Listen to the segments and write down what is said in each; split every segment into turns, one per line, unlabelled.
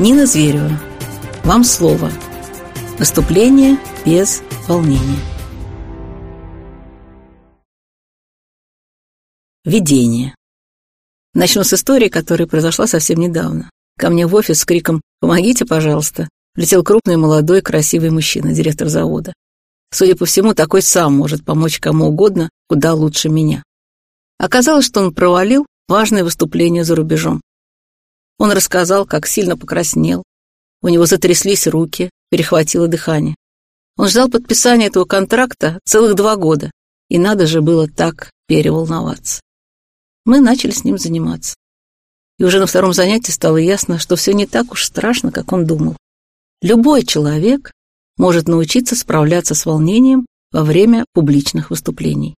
Нина Зверева. Вам слово. Выступление без волнения. Видение. Начну с истории, которая произошла совсем недавно. Ко мне в офис с криком «Помогите, пожалуйста!» влетел крупный, молодой, красивый мужчина, директор завода. Судя по всему, такой сам может помочь кому угодно, куда лучше меня. Оказалось, что он провалил важное выступление за рубежом. Он рассказал, как сильно покраснел. У него затряслись руки, перехватило дыхание. Он ждал подписания этого контракта целых два года, и надо же было так переволноваться. Мы начали с ним заниматься. И уже на втором занятии стало ясно, что все не так уж страшно, как он думал. Любой человек может научиться справляться с волнением во время публичных выступлений.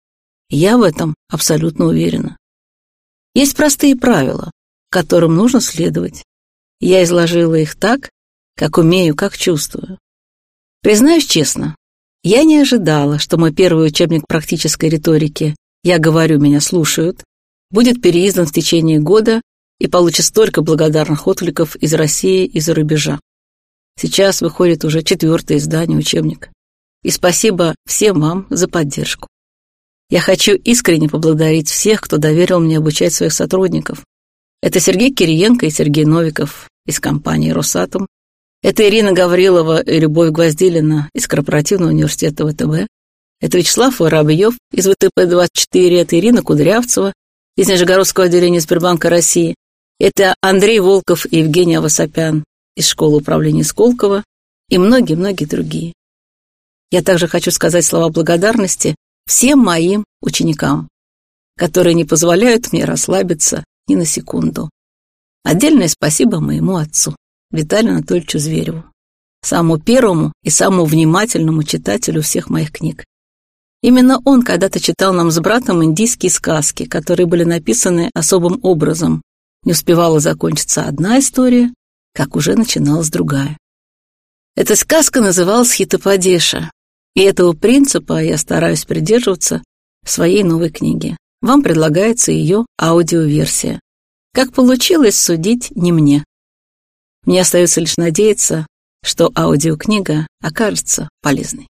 Я в этом абсолютно уверена. Есть простые правила, которым нужно следовать. Я изложила их так, как умею, как чувствую. Признаюсь честно, я не ожидала, что мой первый учебник практической риторики «Я говорю, меня слушают» будет переиздан в течение года и получит столько благодарных откликов из России и за рубежа. Сейчас выходит уже четвертое издание учебника. И спасибо всем вам за поддержку. Я хочу искренне поблагодарить всех, кто доверил мне обучать своих сотрудников, это Сергей Кириенко и Сергей Новиков из компании «Росатом». Это Ирина Гаврилова и Любовь Гвоздилина из корпоративного университета ВТБ. Это Вячеслав Воробьев из ВТП-24. Это Ирина Кудрявцева из Нижегородского отделения Сбербанка России. Это Андрей Волков и Евгений Авасапян из школы управления Сколково и многие-многие другие. Я также хочу сказать слова благодарности всем моим ученикам, которые не позволяют мне расслабиться ни на секунду. Отдельное спасибо моему отцу, Виталию Анатольевичу Звереву, самому первому и самому внимательному читателю всех моих книг. Именно он когда-то читал нам с братом индийские сказки, которые были написаны особым образом. Не успевала закончиться одна история, как уже начиналась другая. Эта сказка называлась Хитопадеша, и этого принципа я стараюсь придерживаться в своей новой книге вам предлагается ее аудиоверсия. Как получилось, судить не мне. Мне остается лишь надеяться, что аудиокнига окажется полезной.